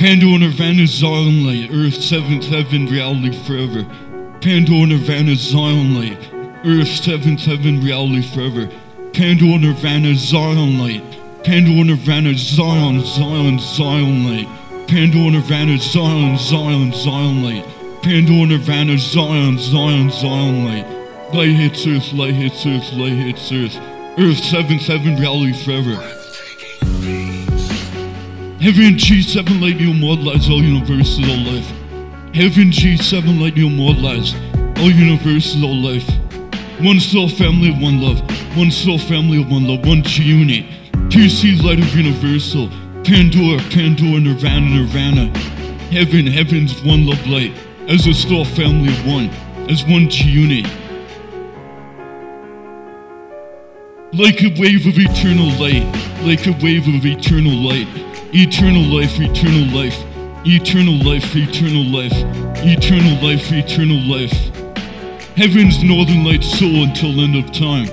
Pandora Nirvana Zion Light, Earth seventh heaven, reality forever. Pandora Nirvana Zion Light, Earth seventh heaven, reality forever. Pandora Nirvana Zion Light, Pandora Nirvana Zion, Zion, Zion Light. Pandora Nirvana Zion, Zion, Zion Light. Pandora Nirvana Zion, Zion, Zion Light. Light hits Earth, light hits Earth, light hits Earth. Earth seventh heaven, reality forever. Heaven G7 light you immortalize all universes, all life. Heaven G7 light you immortalize all universes, all life. One soul family of one love. One soul family of one love. One G unit. Two C light of universal. Pandora, Pandora, Nirvana, Nirvana. Heaven, heaven's one love light. As a soul family of one. As one G unit. Like a wave of eternal light. Like a wave of eternal light. Eternal life, eternal life. Eternal life, eternal life. Eternal life, eternal life. Heaven's northern light soul until end of time.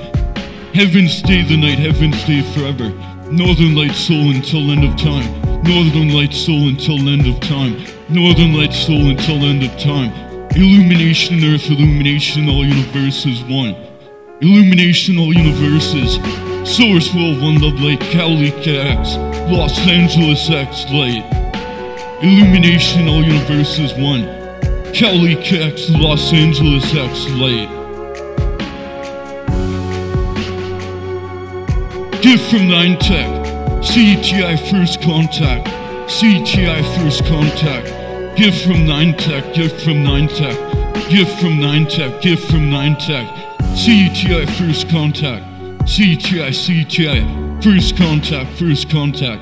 Heaven stay the night, heaven stay forever. Northern light soul until end of time. Northern light soul until end of time. Northern light soul until end of time. Illumination earth, illumination all universes one. Illumination all universes. Source world one love light, Cali X. Los Angeles X light. Illumination all universes one. Cali X, Los Angeles X light. Gift from Nine Tech. CTI First Contact. CTI First Contact. Gift from Nine Tech. Gift from Nine Tech. Gift from Nine Tech. Gift from Nine Tech. CTI First Contact. CTI CTI First Contact. First Contact.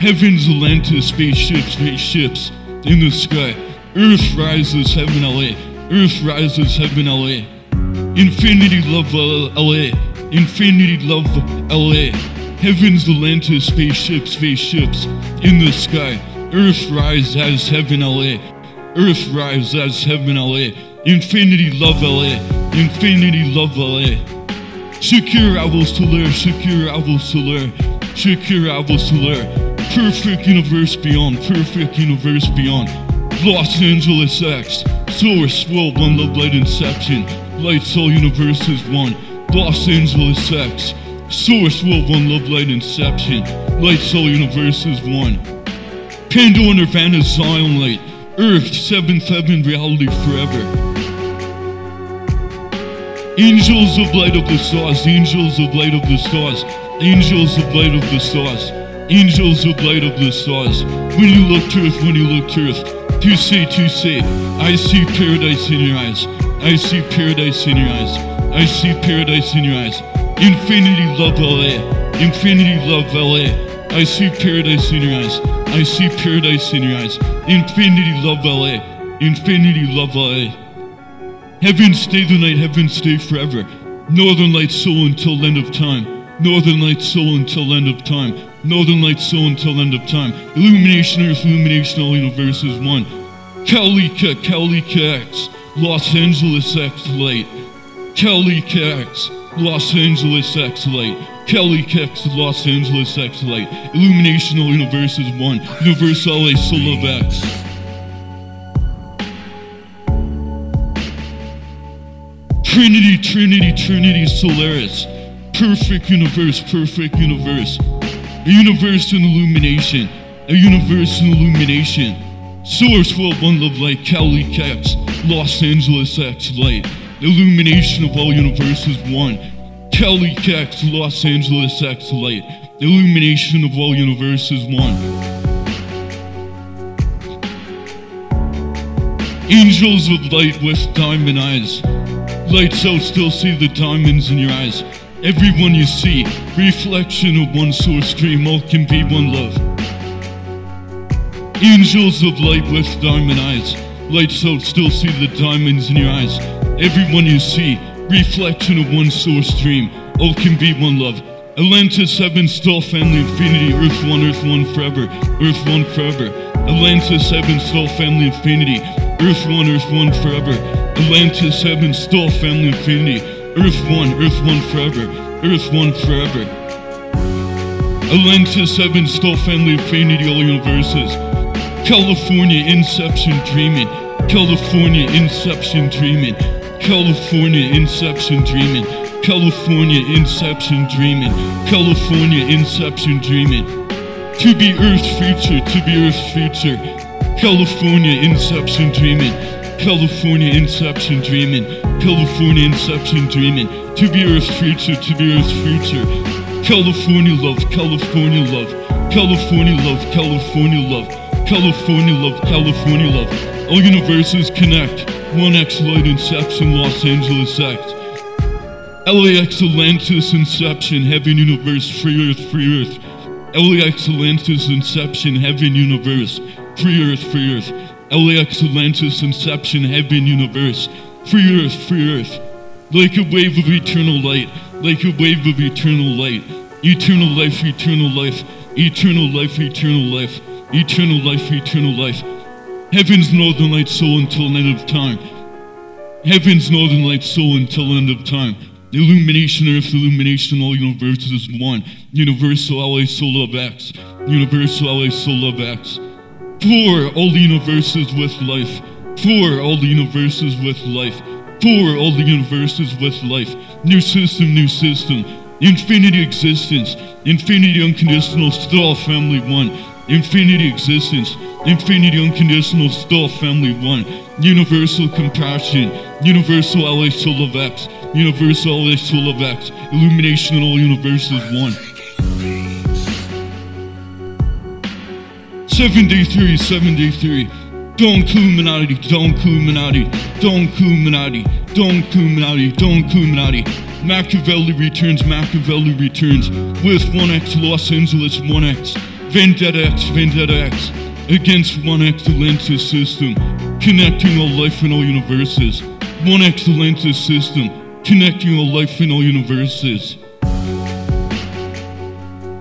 Heavens Atlantis spaceships spaceships in the sky. Earth rises heaven LA. Earth rises heaven LA. Infinity love LA. Infinity love LA. Heavens Atlantis spaceships, spaceships in the sky. Earth rise as heaven LA. Earth rise as heaven LA. Infinity love LA. Infinity love LA. Secure Alvo Solar, secure secure Alvo Solar. Perfect universe beyond, perfect universe beyond. Los Angeles X. Source, world, one love, light, inception. Light, soul, universe is one. Los Angeles X. Source, world, one love, light, inception. Light, soul, universe is one. Pandora, Nirvana, Zion, light. Earth, seventh heaven, reality forever. Angels of light of the stars, angels of light of the stars, angels of light of the stars, angels of light of the stars. When you look to earth, when you look to earth, to say, to say, I see paradise in your eyes. I see paradise in your eyes. I see paradise in your eyes. Infinity love LA. Infinity love LA. I see paradise in your eyes. I see paradise in your eyes. Infinity love LA. Infinity love LA. Heaven stay the night, heaven stay forever. Northern light soul until end of time. Northern light soul until end of time. Northern light soul until end of time. Illumination earth, illumination all universes one. Kalika, Kalika X. Los Angeles X light. Kalika X. Los Angeles X light. Kalika X. Los Angeles X light. Illumination all universe is one. Universal LA soul of X. Trinity, Trinity, Trinity, Solaris. Perfect universe, perfect universe. A universe in illumination. A universe in illumination. Source world one love light, Cali X, Los Angeles X light. Illumination of all universes one. Cali X, Los Angeles X light. Illumination of all universes one. Angels of light with diamond eyes. Lights out, still see the diamonds in your eyes. Everyone you see, reflection of one source stream, all can be one love. Angels of light with diamond eyes. Lights out, still see the diamonds in your eyes. Everyone you see, reflection of one source stream, all can be one love. Atlantis, heaven, star, family, infinity, earth one, earth one forever, earth one forever. Atlantis, heaven, star, family, infinity, earth one, earth one forever. Atlantis, heaven, star, family, infinity, earth one, earth one forever, earth one forever. Atlantis, heaven, star, family, infinity, all universes. California Inception Dreaming. California Inception Dreaming. California Inception Dreaming. California Inception Dreaming. California Inception Dreaming. To be Earth's future, to be Earth's future. California Inception Dreaming. California Inception Dreaming. California Inception Dreaming. To be Earth's future, to be Earth's future. California love, California love, California love, California love, California love, California love. All universes connect. 1x Light Inception, Los Angeles X. LAX Atlantis Inception, Heaven Universe, Free Earth, Free Earth. LAX Atlantis Inception, Heaven Universe, Free Earth, Free Earth. LAX Atlantis Inception, Heaven Universe, Free Earth, Free Earth. Like a wave of eternal light, like a wave of eternal light. Eternal life, eternal life, eternal life, eternal life, eternal life, eternal life. Heaven's northern light soul until end of time. Heaven's northern light soul until end of time. Illumination Earth, illumination, all universes one. Universal LA Soul of X. Universal LA Soul of X. For all the universes with life. For all the universes with life. For all the universes with life. New system, new system. Infinity existence. Infinity unconditional, still family one. Infinity existence. Infinity unconditional, still family one. Universal compassion. Universal LA Soul of X. Universal LA Soul of X. Illumination in all universes one. 73, 73. Don't Illuminati, don't Illuminati, don't Illuminati, don't Illuminati, don't Illuminati. Machiavelli returns, Machiavelli returns with 1x Los Angeles 1x, Vendetta X, Vendetta X against 1x Atlantis system, connecting all life in all universes. 1x Atlantis system, connecting all life in all universes.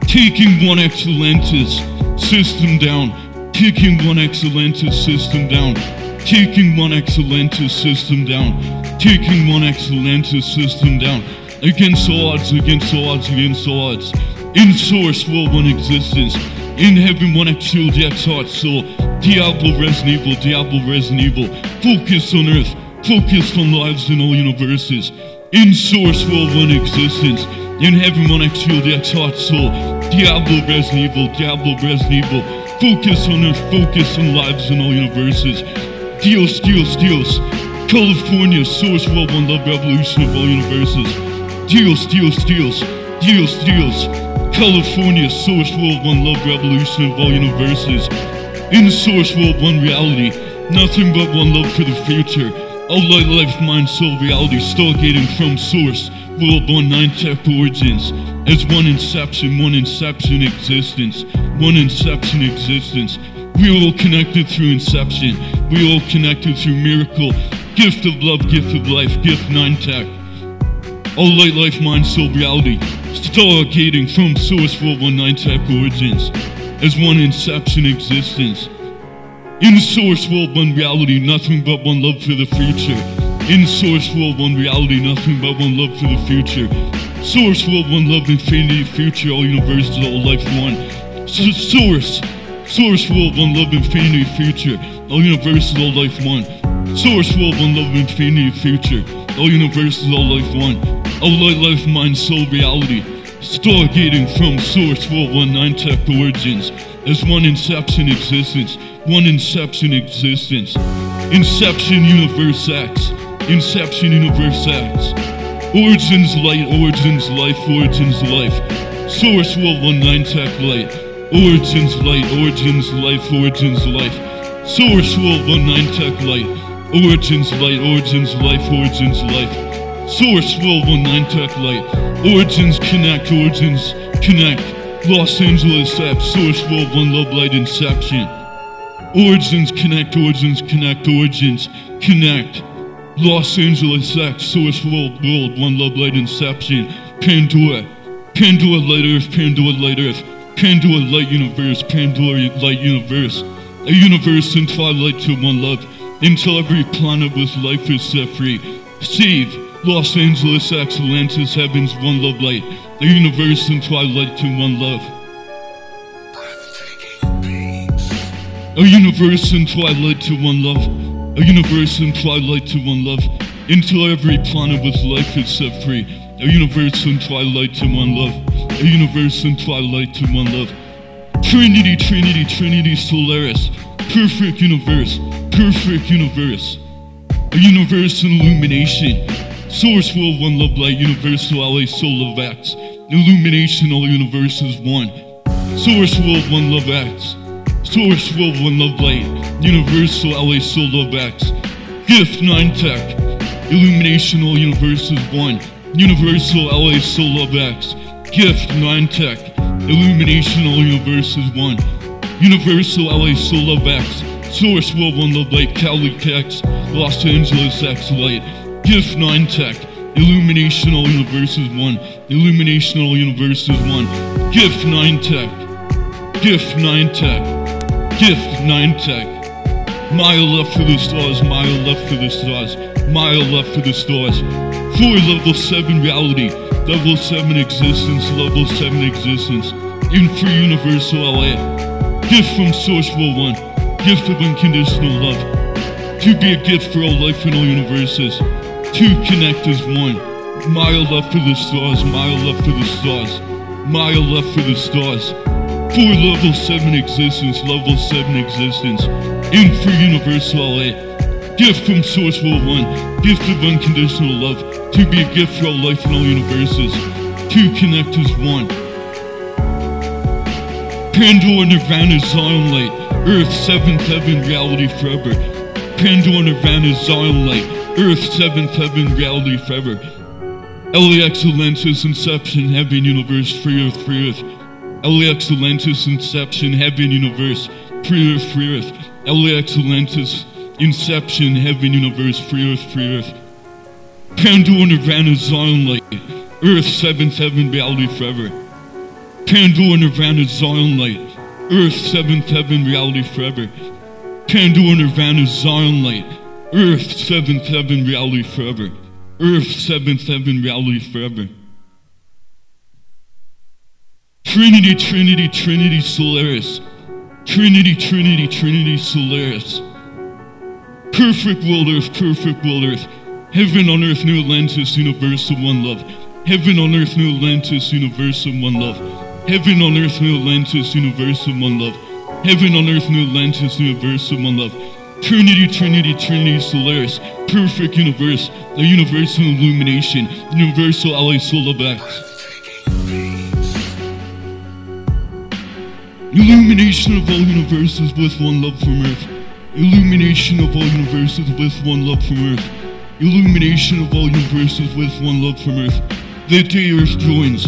Taking 1x Atlantis system down, kicking 1x Atlantis system down, taking 1x Atlantis system down, taking 1x Atlantis system down, against odds, against odds, against odds. In source, world one existence. In heaven, one shield, X heart soul. Diablo Resident Evil, Diablo Resident Evil. Focus on earth, focus on lives in all universes. In source, world one existence. In heaven, X shield, X heart soul. Diablo Resident Evil, Diablo Resident Evil. Focus on earth, focus on lives in all universes. Dios, Dios, Dios. California, source world one love revolution of all universes. Dios, Dios, Dios. Dios, Dios. California, source world one love revolution of all universes. In source world one reality. Nothing but one love for the future. All light, life, mind, soul, reality, stargating from source. World one nine tech origins. As one inception, one inception existence. One inception existence. We all connected through inception. We all connected through miracle. Gift of love, gift of life, gift nine tech. All light, life, mind, soul, reality. Stargating from source world one nine tech origins. As one inception existence. In source world one reality, nothing but one love for the future. In source world one reality, nothing but one love for the future. Source world one love, infinity, future, all universes, all life one. S- source, source world one love, infinity, future, all universes, all life one. Source world one love, infinity, future, all universes, all life one. All light, life, mind, soul, reality. Stargating from source world one nine tech origins as one inception existence, one inception existence. Inception Universe X. Inception Universe X. Origins Light, Origins Life, Origins Life. Source World 19 Tech Light. Origins Light, Origins Life, Origins Life. Source World 19 Tech Light. Origins Light, Origins Life, Origins Life. Source World 19 Tech Light. Origins Connect, Origins Connect. Los Angeles X. Source World 1 Love Light Inception. Origins Connect, Origins Connect, Origins Connect. Los Angeles X, Source World, World, One Love Light Inception, Pandora, Pandora Light Earth, Pandora Light Earth, Pandora Light Universe, Pandora Light Universe, a universe in twilight to one love, until every planet with life is set free. Save Los Angeles X, Atlantis, Heavens, One Love Light, a universe in twilight to one love. A universe in twilight to one love. A universe in twilight to one love. Until every planet with life is set free. A universe in twilight to one love. A universe in twilight to one love. Trinity, Trinity, Trinity, Solaris. Perfect universe. Perfect universe. A universe in illumination. Source will one love light. Universal LA soul of acts. Illumination, all universe is one. Source will one love X. Source will one love light. Universal LA soul Love X. Gift 9 tech. Illumination, all universe is one. Universal LA soul Love X. Gift 9 tech. Illumination, all universe is one. Universal LA soul Love X. Source will one love light. Cali X. Los Angeles X light. Gift 9 tech. Illumination, all universe is one. Illumination, all universe is one. Gift 9 tech. Gift 9 tech. Gift 9 tech. Mile left for the stars, mile left for the stars, mile left for the stars. Four level 7 reality, level 7 existence, level 7 existence. In free universal LA. Gift from Source Will 1. Gift of unconditional love. To be a gift for all life in all universes. To connect as one. Mile left for the stars, mile left for the stars, mile left for the stars. For level 7 existence, level 7 existence. In for universal LA. Gift from Source Will 1. Gift of unconditional love. To be a gift for all life in all universes. To connect as one. Pandora Nirvana Zion Light. Earth 7th Heaven Reality Forever. Pandora Nirvana Zion Light. Earth 7th Heaven Reality Forever. LAX Atlantis Inception Heaven Universe Free Earth Free Earth. LAX Atlantis Inception Heaven Universe Free Earth Free Earth. LAX Atlantis Inception Heaven Universe Free Earth Free Earth. Pandora Nirvana Zion Light. Earth 7th Heaven Reality Forever. Pandora Nirvana Zion Light. Earth 7th Heaven Reality Forever. Pandora Nirvana Zion Light. Earth 7th Heaven Reality Forever. Earth 7th Heaven Reality Forever. Trinity, Trinity, Trinity, Solaris. Trinity, Trinity, Trinity, Solaris. Perfect world earth, perfect world earth. Heaven on earth, new Atlantis, universe of one love. Heaven on earth, new Atlantis, universe of one love. Heaven on earth, new Atlantis, universe of one love. Heaven on earth, new Atlantis, universe of one love. Trinity, Trinity, Trinity, Solaris. Perfect universe, a universal illumination, universal LA soul Illumination of all universes with one love from Earth. Illumination of all universes with one love from Earth. Illumination of all universes with one love from Earth. That day Earth joins.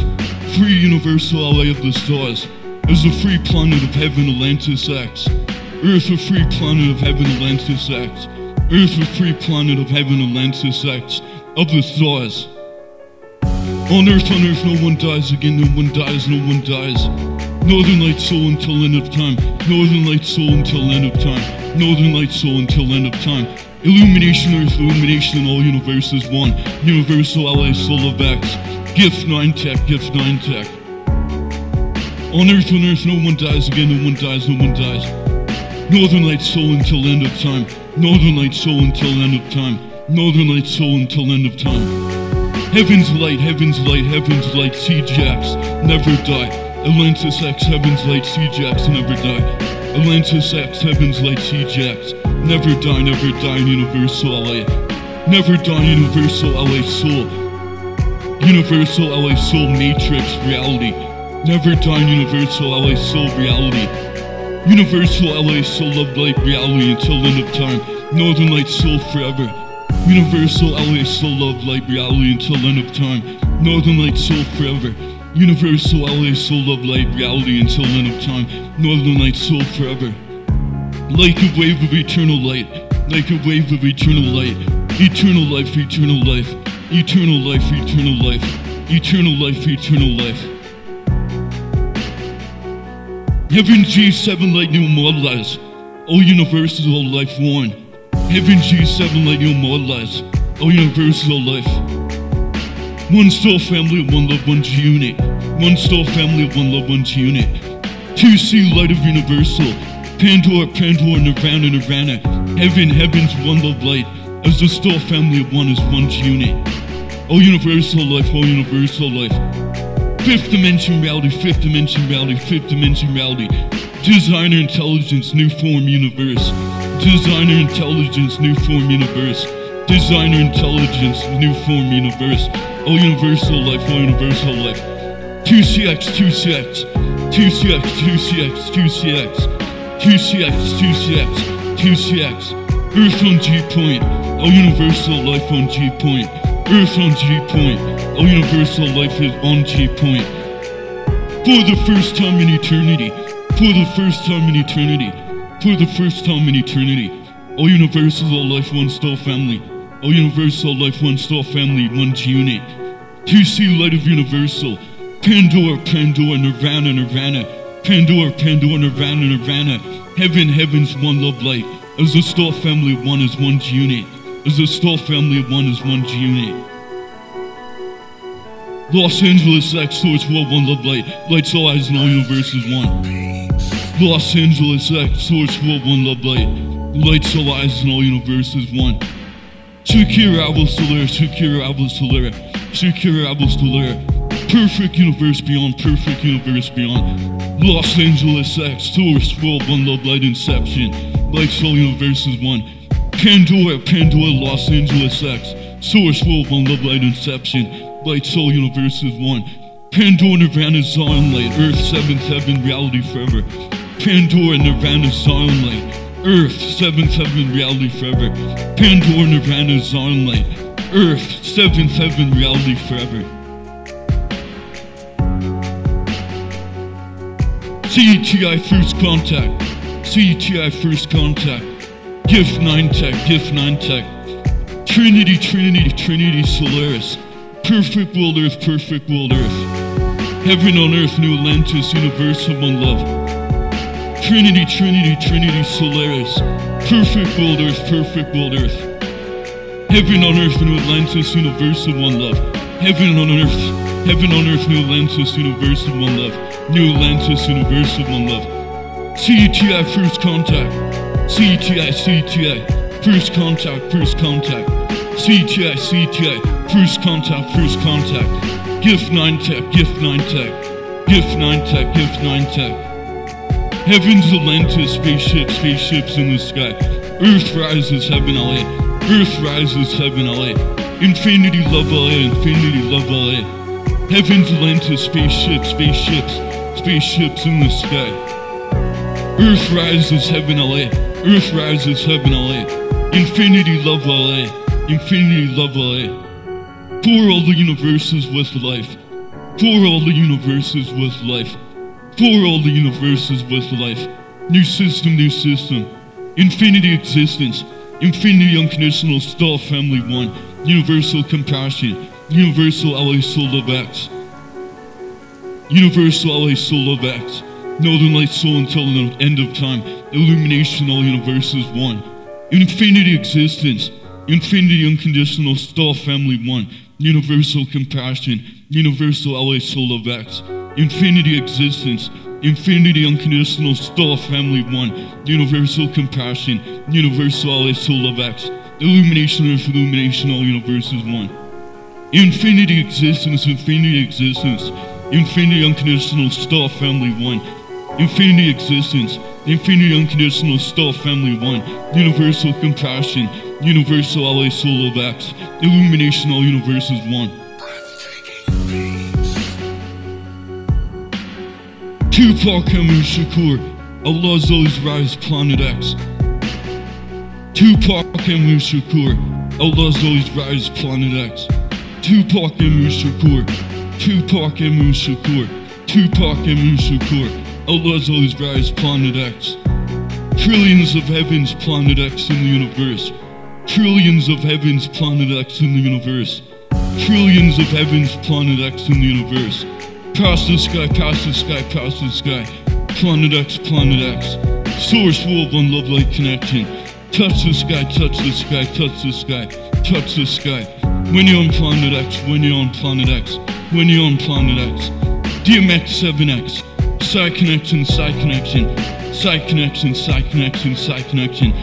Free universal LA of the stars. As a free planet of heaven Atlantis acts. Earth a free planet of heaven Atlantis acts. Earth a free planet of heaven Atlantis acts. Of the stars. On Earth, on Earth, no one dies again, no one dies, no one dies. Northern Light Soul until end of time. Northern Light Soul until end of time. Northern Light Soul until end of time. Illumination Earth, illumination in all universes one. Universal LA Soul of X. Gift 9 Tech, Gift 9 Tech. On Earth, on Earth, no one dies again, no one dies, no one dies. Northern Light Soul until end of time. Northern Light Soul until end of time. Northern Light Soul until end of time. Heaven's light, heaven's light, heaven's light, C-Jax, never die. Atlantis X, heaven's light, C-Jax, never die. Atlantis X, heaven's light, C-Jax, never die, never die Universal LA. Never die Universal LA Soul. Universal LA Soul Matrix reality. Never die Universal LA Soul reality. Universal LA Soul Love Light reality until end of time. Northern Light Soul forever. Universal LA Soul Love Light reality until end of time. Northern Light Soul forever. Universal LA Soul of Light reality until end of time. Northern Light Soul forever. Like a wave of eternal light. Like a wave of eternal light. Eternal life, eternal life. Eternal life, eternal life. Eternal life, eternal life. Heaven G7 Light New Modelize. All universal life one. Heaven G7 Light New Modelize. All universal life. One soul family of one love, one's unit. One soul family of one love, one's unit. 2C Light of Universal. Pandora, Pandora, Nirvana, Nirvana. Heaven, heaven's one love light. As the star family of one is one unit. All universal life, all universal life. Fifth dimension reality, fifth dimension reality, fifth dimension reality. Designer intelligence, new form universe. Designer intelligence, new form universe. Designer intelligence, new form universe. Oh universal life, oh universal life. 2CX, 2CX, 2CX, 2CX, 2CX, 2CX, 2CX, 2CX. Earth on G point, oh universal life on G point. Earth on G point, oh universal life is on G point. For the first time in eternity, for the first time in eternity, for the first time in eternity, oh universal life one star family, oh universal life one star family, one unit. 2C light of universal, Pandora, Pandora, Nirvana, Nirvana, Pandora, Pandora, Nirvana, Nirvana, Heaven, Heaven's one love light, as a star family one is one unit, as a star family one is one unit. Los Angeles X Source World One Love Light, lights all eyes in all universes one. Los Angeles X Source World One Love Light, lights all eyes in all universes one. Shakira Abel Solera, Shakira Abel Solera, Shakira Abel Solera. Perfect universe beyond, perfect universe beyond. Los Angeles X, Source, World, One Love, Light, Inception. Lights, all universes, one. Pandora, Pandora, Los Angeles X. Source, World, One Love, Light, Inception. Lights, all universes, one. Pandora, Nirvana, Zion Light. Earth, seventh heaven, reality forever. Pandora, Nirvana, Zion Light. Earth, seventh heaven, reality forever. Pandora, Nirvana, Zion Light. Earth, seventh heaven, reality forever. CETI First Contact. CETI First Contact. GIF 9 Tech, GIF 9 Tech. Trinity, Trinity, Trinity Solaris. Perfect World Earth, Perfect World Earth. Heaven on Earth, New Atlantis, Universal One Love. Trinity, Trinity, Trinity Solaris. Perfect World Earth, Perfect World Earth. Heaven on Earth, New Atlantis, Universal One Love. Heaven on Earth, Heaven on Earth, New Atlantis, Universal One Love. New Atlantis, Universal One Love. CETI First Contact. CETI, CETI. First Contact, First Contact. CETI, CETI. First Contact, First Contact. Gift 9 Tech, gift 9 Tech. Gift 9 Tech, gift 9 Tech. Heaven's Atlantis, spaceships, spaceships in the sky. Earth rises, heaven LA. Earth rises, heaven LA. Infinity love LA, infinity love LA. Heaven's Atlantis, spaceships, spaceships, spaceships in the sky. Earth rises, heaven LA. Earth rises, heaven LA. Infinity love LA. Infinity love LA. For all the universes with life. For all the universes with life. For all the universes with life. New system, new system. Infinity existence. Infinity unconditional star family one. Universal compassion. Universal LA soul of X. Universal LA soul of X. Northern light soul until the end of time. Illumination all universes one. Infinity existence. Infinity unconditional star family one. Universal compassion. Universal LA soul of X. Infinity existence. Infinity unconditional star family one. Universal compassion. Universal LA soul of X. Illumination earth illumination all universes one. Infinity existence, infinity existence, infinity unconditional star family one. Infinity existence, infinity unconditional star family one. Universal compassion, universal LA soul of X. Illumination all universes one. Tupac Amaru Shakur, Allah's always rise planet X. Tupac Amaru Shakur, Allah's always rise planet X. Tupac Amaru Shakur, Tupac Amaru Shakur, Tupac Amaru Shakur, Allah's always rise planet X. Trillions of heavens, planet X in the universe. Trillions of heavens, planet X in the universe. Trillions of heavens, planet X in the universe. Past the sky, past the sky, past the sky. Planet X, planet X. Source world, one love light connection. Touch the sky, touch the sky, touch the sky, touch the sky. When you're on planet X, when you're on planet X, when you're on planet X. DMX 7X, Side connection, side connection, side connection, side connection, side connection.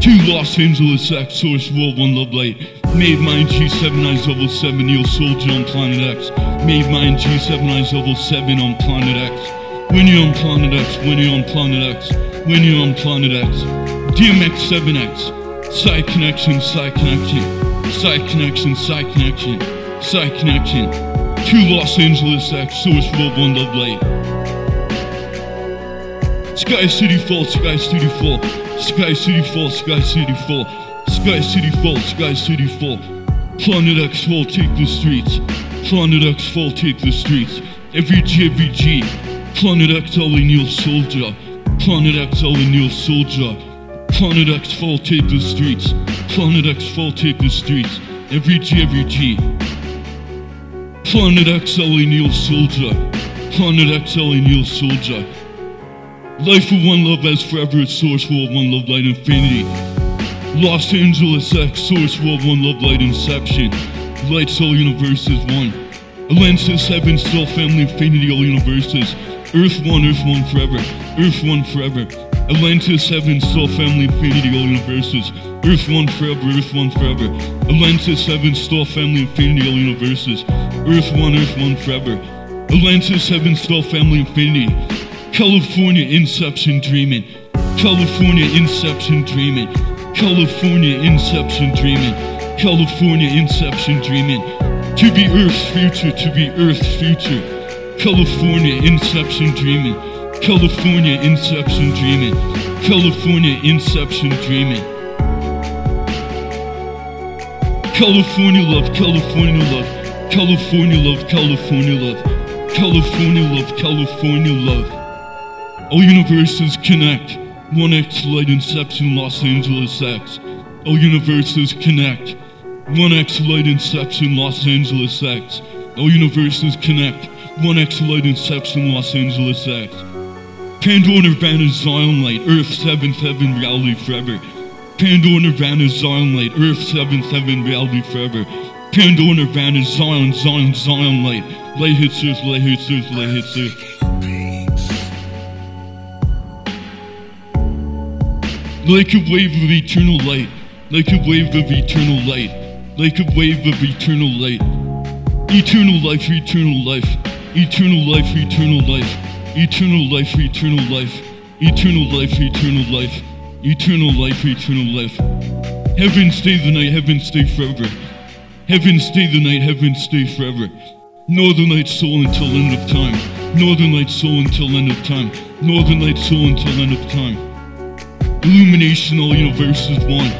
To Los Angeles X, Source World One Love Light. Made mine G7 Eyes Level 7, Neil Soldier on Planet X. Made mine G7 Eyes Level 7 on Planet X. When you're on Planet X, when you're on Planet X, when you're on Planet X. DMX 7X. Side connection, side connection, side connection, side connection, side connection. To Los Angeles X, Source World One Love Light. Sky City Fall, Sky City Fall, Sky City Fall, Sky City Fall, Sky City Fall, Sky City Fall. Planet X Fall, take the streets. Planet X Fall, take the streets. Every G, every G. Planet X, Ollie Neil Soldier. Planet X, Ollie Neil Soldier. Planet X Fall, take the streets. Planet X Fall, take the streets. Every G, every G. Planet X, Ollie Neil Soldier. Planet X, Ollie Neil Soldier. Life of one love as forever, source for one love light infinity. Los Angeles X, source of one love light inception. Light soul universes one. Atlantis heaven, still family infinity, all universes. Earth one, Earth one forever. Earth one forever. Atlantis heaven, still family infinity, all universes. Earth one forever, Earth one forever. Atlantis heaven, still family infinity, all universes. Earth one, Earth one forever. Atlantis heaven, still family infinity. California Inception Dreaming. California Inception Dreaming. California Inception Dreaming. California Inception Dreaming. To be Earth's future, to be Earth's future. California Inception Dreaming. California Inception Dreaming. California Inception Dreaming. California love, California love, California love, California love, California love, California love. All universes connect. 1x light inception Los Angeles X. All universes connect. 1x light inception Los Angeles X. All universes connect. 1x light inception Los Angeles X. Pandora Nirvana Zion Light, Earth 7th Heaven Reality Forever. Pandora Nirvana Zion Light, Earth 7th Heaven Reality Forever. Pandora Nirvana Zion, Zion, Zion Light. Light hits Earth, light hits Earth, light hits Earth. Like a wave of eternal light. Like a wave of eternal light. Like a wave of eternal light. Eternal life, eternal life. Eternal life, eternal life. Eternal life, eternal life. Eternal life, eternal life. Eternal life, eternal life. Heaven stay the night, heaven stay forever. Heaven stay the night, heaven stay forever. Northern Light soul until end of time. Northern Light soul until end of time. Northern Light soul until end of time. Illumination, all universes one.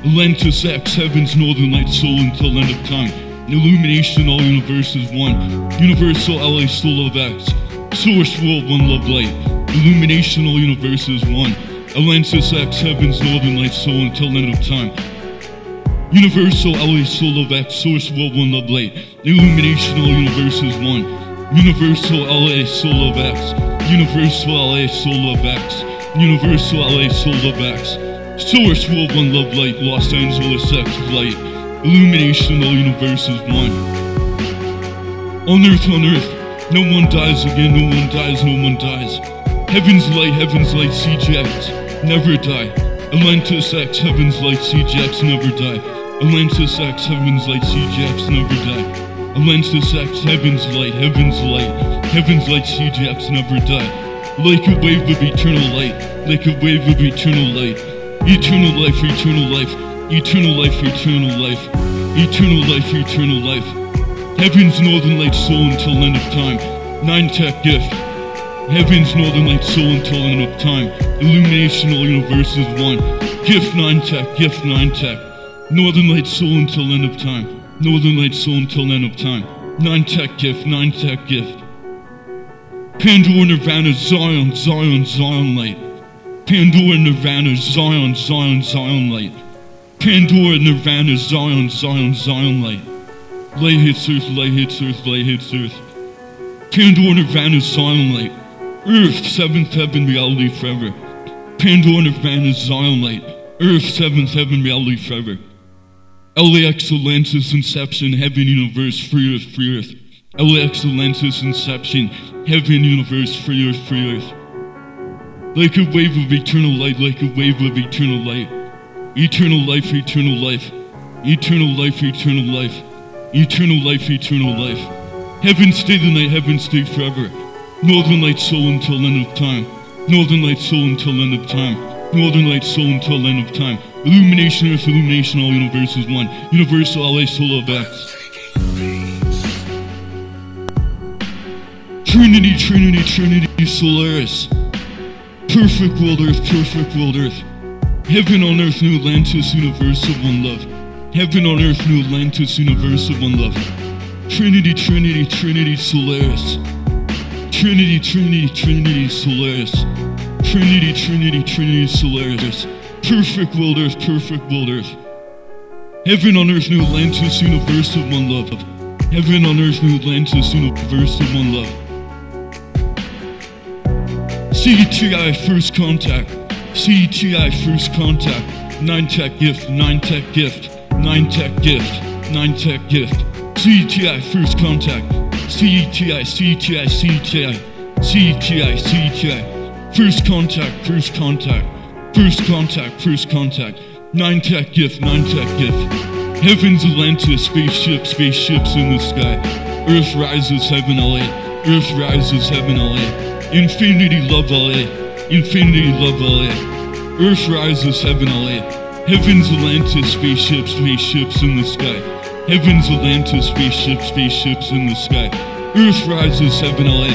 Atlantis X, heaven's northern light soul until end of time. Illumination, all universes one. Universal LA soul of X. Source world, one love light. Illumination, all universes one. Atlantis X, heaven's northern light soul until end of time. Universal LA soul of X, source world, one love light. Illumination, all universes one. Universal LA soul of X. Universal LA soul of X. Universal LA Soul of X. Source World One Love Light, Los Angeles X Light. Illumination, all universes one. On earth, on earth, no one dies again, no one dies, no one dies. Heaven's light, heaven's light, CGX, never die. Atlantis X, heaven's light, CGX, never die. Atlantis X, heaven's light, CGX, never die. Atlantis X, heaven's light, heaven's light, heaven's light, CGX, never die like a wave of eternal light, like a wave of eternal light, eternal life, eternal life, eternal life, eternal life, eternal life, eternal life. Heaven's northern light soul until end of time, nine tech gift. Heaven's northern light soul until end of time, illumination all universes one. Gift nine tech, gift nine tech. Northern light soul until end of time, northern light soul until end of time. Nine tech gift, nine tech gift. Pandora Nirvana Zion Zion Zion Light. Pandora Nirvana Zion Zion Zion Light. Pandora Nirvana Zion Zion Zion Light. Light hits earth, light hits earth, light hits earth. Pandora Nirvana Zion Light. Earth, seventh heaven, reality forever. Pandora Nirvana Zion Light. Earth, seventh heaven, reality forever. LAX Atlantis Inception, Heaven Universe, Free Earth, Free Earth. LX Atlantis Inception, Heaven Universe, Free Earth, Free Earth. Like a wave of eternal light, like a wave of eternal light. Eternal life, eternal life. Eternal life, eternal life. Eternal life, eternal life. Heaven stay the night, heaven stay forever. Northern light soul until end of time. Northern light soul until end of time. Northern light soul until end of time. Illumination earth, illumination all universes one. Universal LA soul of X. Trinity, Trinity, Trinity, Solaris. Perfect world earth, perfect world earth. Heaven on earth, new Atlantis, universe of one love. Heaven on earth, new Atlantis, universe of one love. Trinity, Trinity, Trinity, Solaris. Trinity, Trinity, Trinity, Solaris. Trinity, Trinity, Trinity, Solaris. Perfect world earth, perfect world earth. Heaven on earth, new Atlantis, universe of one love. Heaven on earth, new Atlantis, universe of one love. CTI first contact. CTI first contact. Nine tech gift. Nine tech gift. Nine tech gift. Nine tech gift. CTI first contact. CTI CTI CTI CTI CTI first contact. First contact. First contact. First contact. Nine tech gift. Nine tech gift. Heavens Atlantis, spaceships, spaceships in the sky. Earth rises, heaven LA. Earth rises, heaven LA. Infinity love LA. Infinity love LA. Earth rises, heaven LA. Heavens Atlantis, spaceships, spaceships in the sky. Heavens Atlantis, spaceships, spaceships in the sky. Earth rises, heaven LA.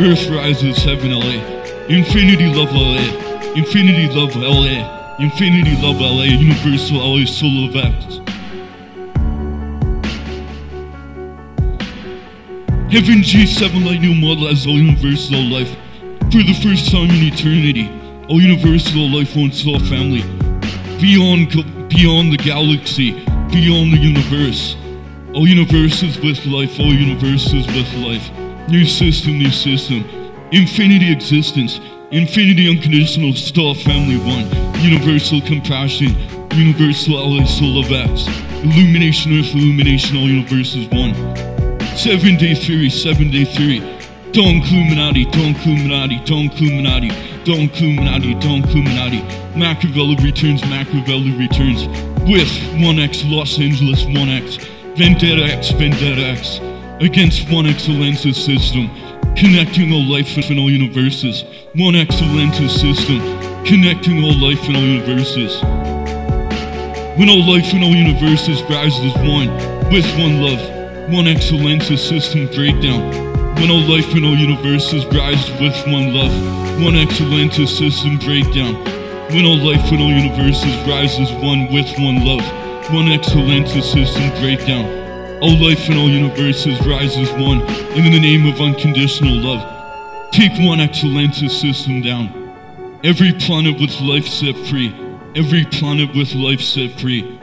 Earth rises, heaven LA. Infinity love LA. Infinity love LA. Infinity love LA. Universal LA Soul of X. Heaven G7 Light New Model as all universal life. For the first time in eternity, all universal life one soul family. Beyond, beyond the galaxy, beyond the universe. All universes with life, all universes with life. New system, new system. Infinity existence. Infinity unconditional star family one. Universal compassion. Universal LA soul of X. Illumination earth, illumination, all universes one. Seven day theory, seven day theory. Don Illuminati, Don Illuminati, Don Illuminati, Don Illuminati, Don Illuminati. Machiavelli returns, Machiavelli returns. With 1x Los Angeles 1x. Vendetta X, Vendetta X. Against 1x Atlantis system. Connecting all life and all universes. 1x Atlantis system. Connecting all life and all universes. When all life and all universes rise as one. With one love. One excellence system breakdown. When all life and all universes rise with one love. One excellence system breakdown. When all life and all universes rise one with one love. One excellence system breakdown. All life and all universes rise one in the name of unconditional love. Take one excellence system down. Every planet with life set free. Every planet with life set free.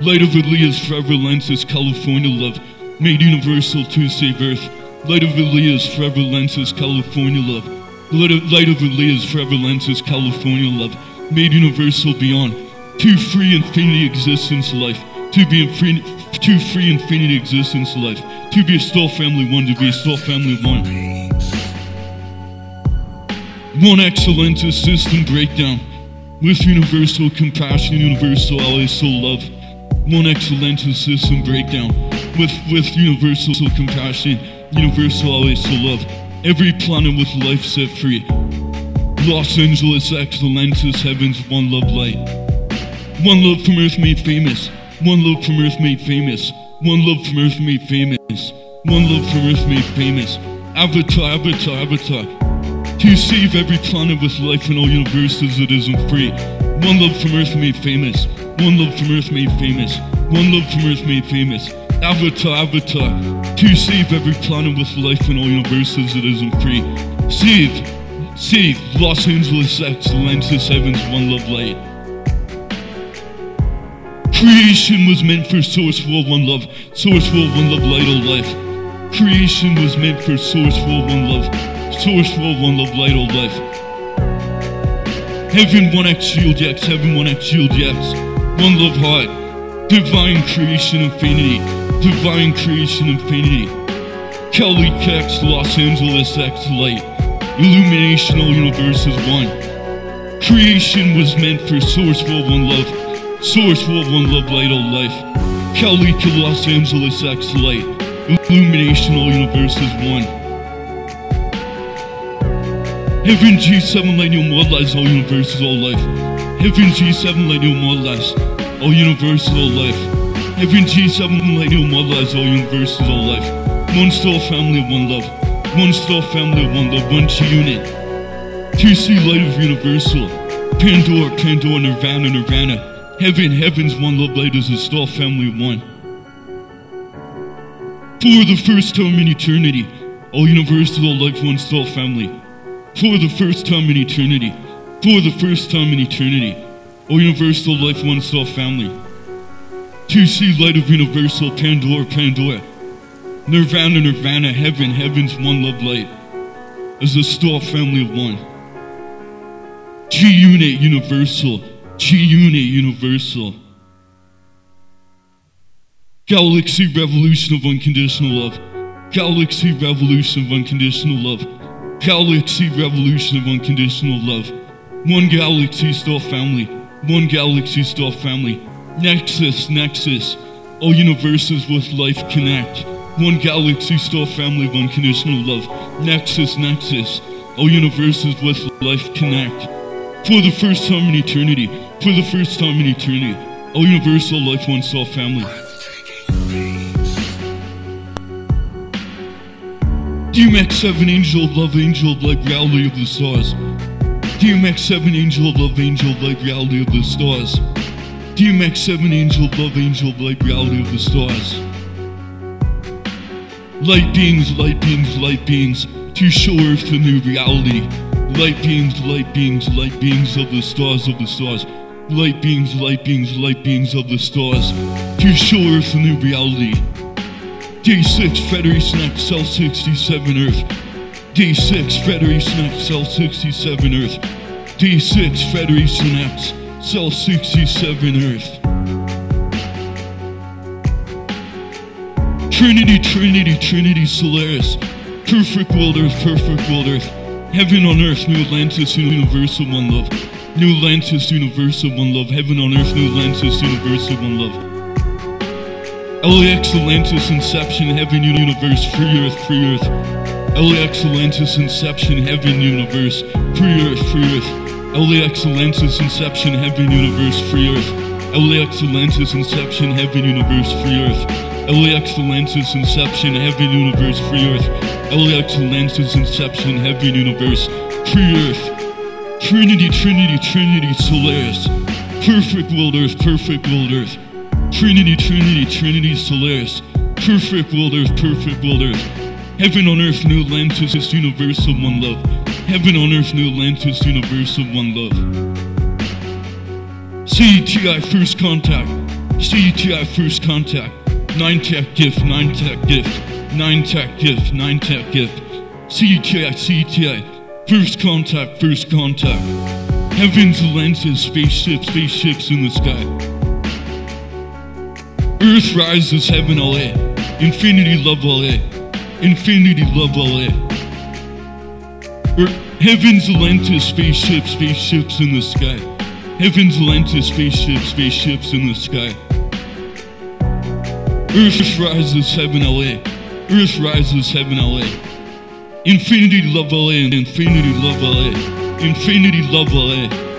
Light of Elias forever lenses California love made universal to save Earth. Light of Elias forever lenses California love. Light of, light of Elias forever lenses California love. Made universal beyond. To free infinity existence life. To be free, to free infinity existence life. To be a star family one. To be a star family one. One excellence system breakdown. With universal compassion, universal LA soul love. One excellence system breakdown with with universal compassion, universal always to love. Every planet with life set free. Los Angeles Excellences, heaven's one love light. One love from earth made famous. One love from earth made famous. One love from earth made famous. One love from earth made famous. Avatar, avatar, avatar. To save every planet with life in all universes that isn't free. One love from earth made famous. One love from earth made famous. One love from earth made famous. Avatar, Avatar, to save every planet with life in all universes it isn't free. Save, save Los Angeles Excellences Heaven's One Love Light. Creation was meant for source sourceful one love, Source sourceful one love light all life. Creation was meant for source sourceful one love, Source sourceful one love light all life. Heaven 1x shield X, Heaven 1x shield X, one love heart, divine creation infinity divine creation infinity. Cali X, Los Angeles X Light. illuminational universe is one. Creation was meant for source for one love. Source for one love, light, all life. Cali to Los Angeles X Light. illuminational universe is one. Heaven G7 light, no more lies, all universe is all life. Heaven G7 light, no more lies, all universe is all life. Heaven G7 light, no more lies, all universe is all life. One star family, one love. One star family, one love, one G unit. 2C light of universal. Pandora, Pandora, Nirvana, Nirvana. Heaven, heaven's one love light is a star family one. For the first time in eternity, all universal, all life, one star family. For the first time in eternity, for the first time in eternity, all universal, life, one star family. 2C light of universal, Pandora, Pandora. Nirvana, Nirvana, heaven, heaven's one love light. As a star family of one. G unit universal, G unit universal. Galaxy revolution of unconditional love. Galaxy revolution of unconditional love. Galaxy revolution of unconditional love. One galaxy star family. One galaxy star family. Nexus, Nexus. All universes with life connect. One galaxy star family of unconditional love. Nexus, Nexus. All universes with life connect. For the first time in eternity. For the first time in eternity. All universal life, one star family. DMX7 Angel Love, Angel Light, Reality of the Stars. DMX7 Angel Love, Angel Light, Reality of the Stars. DMX7 Angel Love, Angel Light, Reality of the Stars. Light beams, light beams, light beams to show Earth a new reality. Light beams, light beams, light beams of the stars of the stars. Light beams, light beams, light beams of the stars, to show Earth a new reality. Day 6, Federation X, Cell 67 Earth. Day 6, Federation X, Cell 67 Earth. Day 6, Federation X, Cell 67 Earth. Trinity, Trinity, Trinity, Solaris. Perfect world Earth, perfect world Earth. Heaven on Earth, New Atlantis, Universal One Love. New Atlantis, Universal One Love. Heaven on Earth, New Atlantis, Universal One Love. LAX Atlantis Inception Heaven Universe Free Earth Free Earth. LAX Atlantis Inception Heaven Universe Free Earth Free Earth. LAX Atlantis Inception Heaven Universe Free Earth. LAX Atlantis Inception Heaven Universe Free Earth. LAX Atlantis Inception Heaven Universe Free Earth. LAX Atlantis Inception Heaven Universe Free Earth. Trinity Trinity Trinity Solaris. Perfect World Earth Perfect World Earth Trinity, Trinity, Trinity, Solaris. Perfect world earth, perfect world earth. Heaven on earth, new Atlantis, universal one love. Heaven on earth, new Atlantis, universal one love. CETI first contact. CETI first contact. Nine tech gift, nine tech gift. Nine tech gift, nine tech gift. CETI, CETI. First contact, first contact. Heaven's lenses, spaceships, spaceships in the sky. Earth rises, heaven LA. Infinity love LA. Infinity love LA. Earth, heaven's Atlantis, spaceships, spaceships in the sky. Heaven's Atlantis, spaceships, spaceships in the sky. Earth rises, heaven LA. Earth rises, heaven LA. Infinity love LA infinity love LA. Infinity love LA.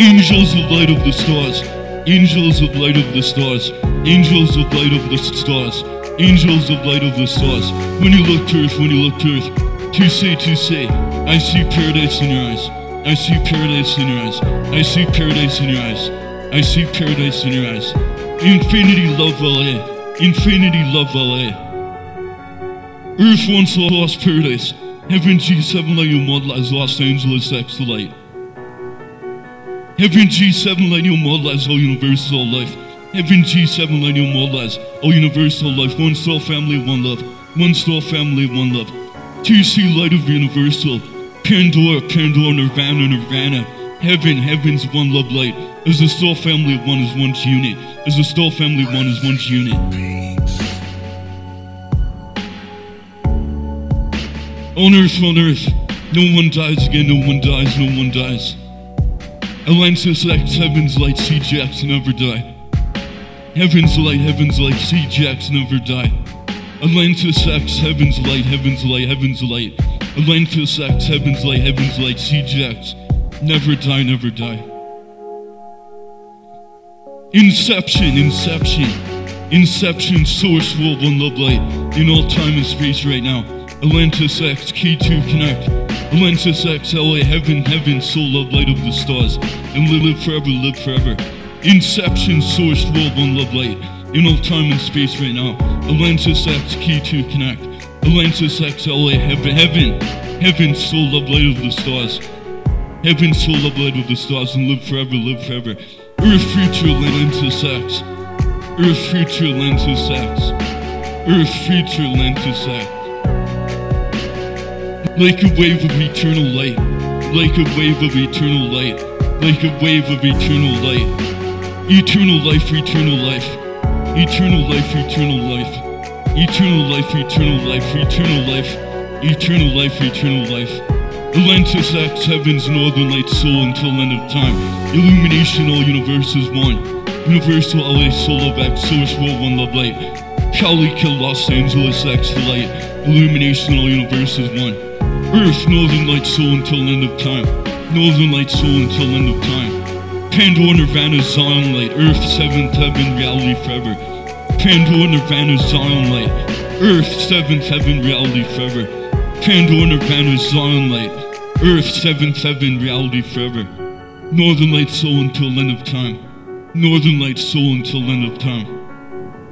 Angels of light of the stars. Angels of light of the stars. Angels of light of the stars. Angels of light of the stars. When you look to earth, when you look to earth, to say, to say, I see paradise in your eyes. I see paradise in your eyes. I see paradise in your eyes. I see paradise in your eyes. Infinity love LA. Infinity love LA. Earth once lost paradise. Heaven G7 light you modelize Los Angeles X light. Heaven G7 Millennium All Lives, all universal life. Heaven G7 Millennium All Lives, all universal life. One soul, family, one love. One soul, family, one love. TC Light of Universal. Pandora, Pandora, Nirvana, Nirvana. Heaven, heaven's one love light. As a soul family, one is one's unit. As a soul family, one is one's unit. On earth, on earth. No one dies again, no one dies, no one dies. Atlantis X, heaven's light, CGX, never die. Heaven's light, heaven's light, CGX, never die. Atlantis X, heaven's light, heaven's light, heaven's light. Atlantis X, heaven's light, heaven's light, CGX, never die, never die. Inception, Inception, Inception, source, world, one love light, in all time and space right now. Atlantis X, key to connect. Atlantis X, LA, heaven, heaven, soul, love, light of the stars, and live, live forever, live forever. Inception, source, world, one love light, in all time and space right now. Atlantis X, key to connect. Atlantis X, LA, heaven, heaven, heaven, soul, love, light of the stars. Heaven, soul, love, light of the stars, and live forever, live forever. Earth, future, Atlantis X. Earth, future, Atlantis X. Earth, future, Atlantis X. Like a wave of eternal light. Like a wave of eternal light. Like a wave of eternal light. Eternal life, eternal life. Eternal life, eternal life. Eternal life, eternal life, eternal life. Eternal life, eternal life. Atlantis X, heaven's northern light soul until end of time. Illumination, all universes one. Universal LA soul of X, source world one love light. Cali kill Los Angeles X light. Illumination, all universes one. Earth, northern light soul until end of time. Northern light soul until end of time. Pandora, Nirvana, Zion light. Earth, seventh heaven, reality forever. Pandora, Nirvana, Zion light. Earth, seventh heaven, reality forever. Pandora, Nirvana, Zion light. Earth, seventh heaven, reality forever. Northern light soul until end of time. Northern light soul until end of time.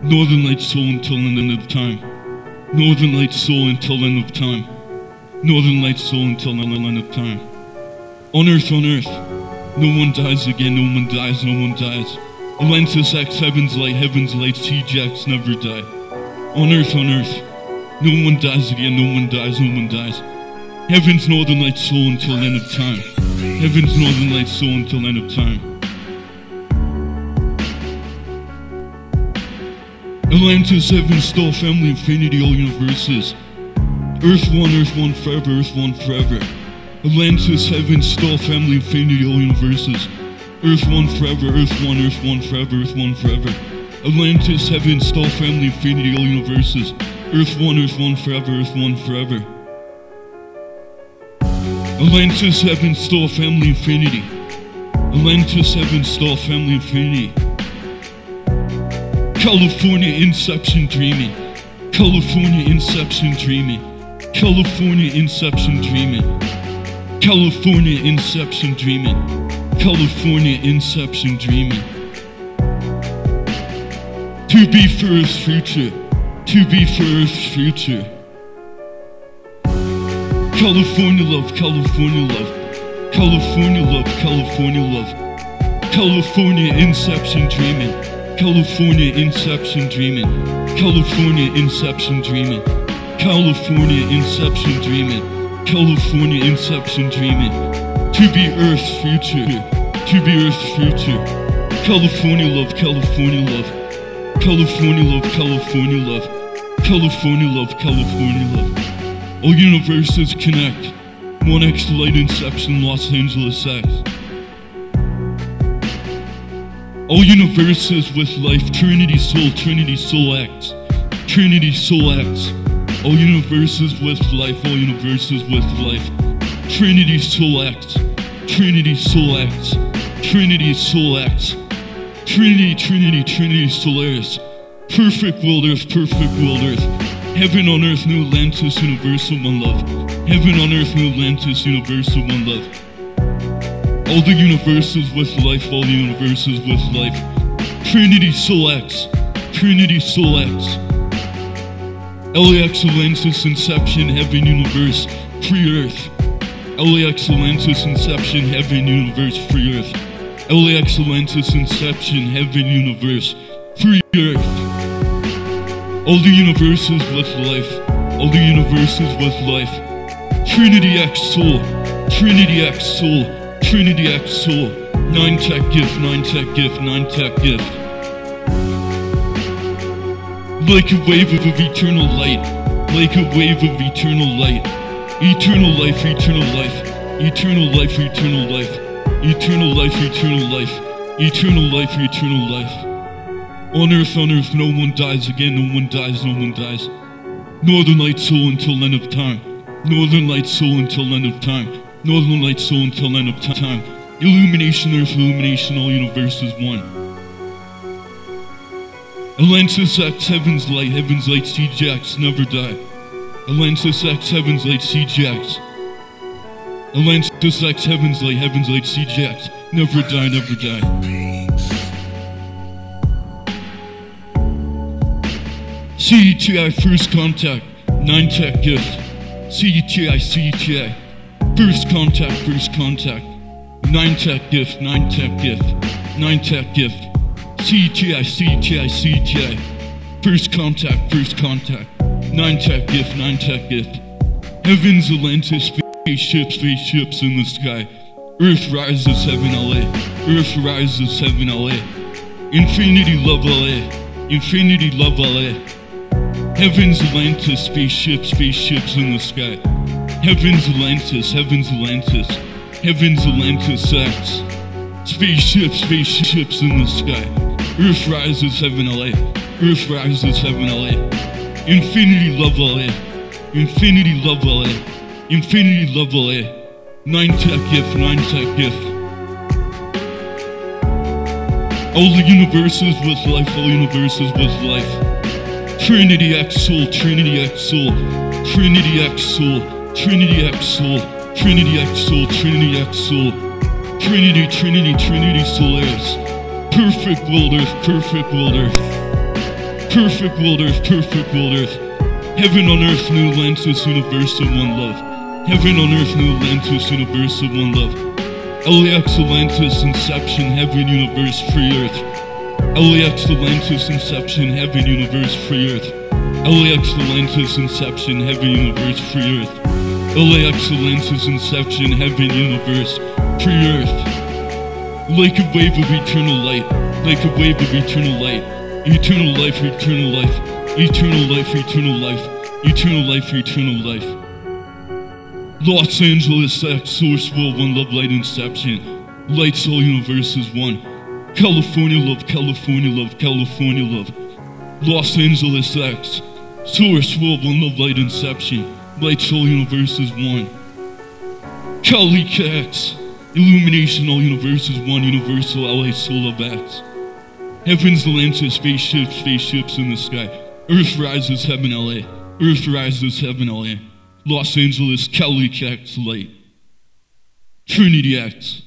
Northern light soul until end of time. Northern light soul until end of time. Northern Lights soul until the end of time. On earth, on earth, no one dies again, no one dies, no one dies. Atlantis X, heaven's light, heaven's light, T-Jacks never die. On earth, on earth, no one dies again, no one dies, no one dies. Heaven's northern light soul until end of time. Heaven's northern light soul until end of time. Atlantis, heaven, star, family, infinity, all universes. Earth one, Earth one forever, Earth one forever. Atlantis, heaven, star, family, infinity, all universes. Earth one forever, Earth one, Earth one forever, Earth one forever. Atlantis, heaven, star, family, infinity, all universes. Earth one, Earth one forever, Earth one forever. Atlantis, heaven, star, family, infinity. Atlantis, heaven, star, family, infinity. California, inception, dreaming. California, inception, dreaming. California, inception, dreaming. California, inception, dreaming. California, inception, dreaming. To be Earth's future. To be Earth's future. California love, California love. California love, California love. California, inception, dreaming. California, inception, dreaming. California, inception, dreaming. California, inception, dreaming. California, inception, dreaming. To be Earth's future. To be Earth's future. California love, California love. California love, California love. California love, California love. All universes connect. 1x light inception, Los Angeles X. All universes with life, Trinity Soul, Trinity Soul X. Trinity Soul X. All universes with life, all universes with life. Trinity X. Trinity X. Trinity X. Trinity, Trinity, Trinity Solaris. Perfect world earth, perfect world earth. Heaven on earth, new Atlantis, universal one love. Heaven on earth, new Atlantis, universal one love. All the universes with life, all the universes with life. Trinity X. Trinity X. LAX Atlantis Inception Heaven Universe Free Earth. LAX Atlantis Inception Heaven Universe Free Earth. LAX Atlantis Inception Heaven Universe Free Earth. All the universes with life. All the universes with life. Trinity X Soul. Trinity X Soul. Trinity X Soul. Nine Tech Gift. Nine Tech Gift. Nine Tech Gift. Like a wave of eternal light. Like a wave of eternal light. Eternal life, eternal life, eternal life, eternal life, eternal life, eternal life, eternal life, eternal life. On earth, on earth, no one dies again, no one dies, no one dies. Northern light soul until end of time. Northern light soul until end of time. Northern light soul until end of time. Illumination, earth, illumination, all universe is one. Atlantis X, heaven's light, heaven's light, CJX, never die. Atlantis X, heaven's light, CJX. Atlantis X, heaven's light, heaven's light, CJX, never die, never die. CETI First Contact, 9 Tech Gift. CETI, CETI. First Contact, First Contact. 9 Tech Gift, 9 Tech Gift. 9 Tech Gift. CETI. First Contact, First Contact. 9 Tech Gift, 9 Tech Gift. Heavens, Atlantis, spaceships, spaceships in the sky. Earth rises, heaven LA. Earth rises, heaven LA. Infinity love LA. Infinity love LA. Heaven's Atlantis, spaceships, spaceships in the sky. Heaven's Atlantis, Heaven's Atlantis, Heaven's Atlantis X. Spaceships, spaceships in the sky. Earth rises, heaven LA. Earth rises, heaven LA. Infinity love LA. Infinity love LA. Infinity love LA. Nine tech gift, nine tech gift. All the universes with life, all universes with life. Trinity X Soul, Trinity X Soul, Trinity X Soul, Trinity X Soul, Trinity X Soul, Trinity X Soul, Trinity, Trinity, Trinity Solaris. Perfect world earth, perfect world earth. Perfect world earth, perfect world earth. Heaven on earth, new Atlantis, universe of one love. Heaven on earth, new Atlantis, universe of one love. LAX Atlantis, inception, heaven, universe, free earth. LAX Atlantis Inception Heaven Universe Free Earth LAX Atlantis Inception Heaven Universe Free Earth LAX Atlantis Inception Heaven Universe Free Earth Lake of Wave of Eternal Light Lake of Wave of Eternal Light Eternal Life Eternal Life Eternal Life Eternal Life Eternal Life Eternal Life Los Angeles X Source World One Love Light Inception Light Soul Universe is one California love, California love, California love. Los Angeles X. Source world, one love, light inception. Light soul universe is one. Cali X. Illumination, all universes, one. Universal LA soul of X. Heavens, Atlantis, spaceships, spaceships in the sky. Earth rises, heaven LA. Earth rises, heaven LA. Los Angeles, Cali X light. Trinity X.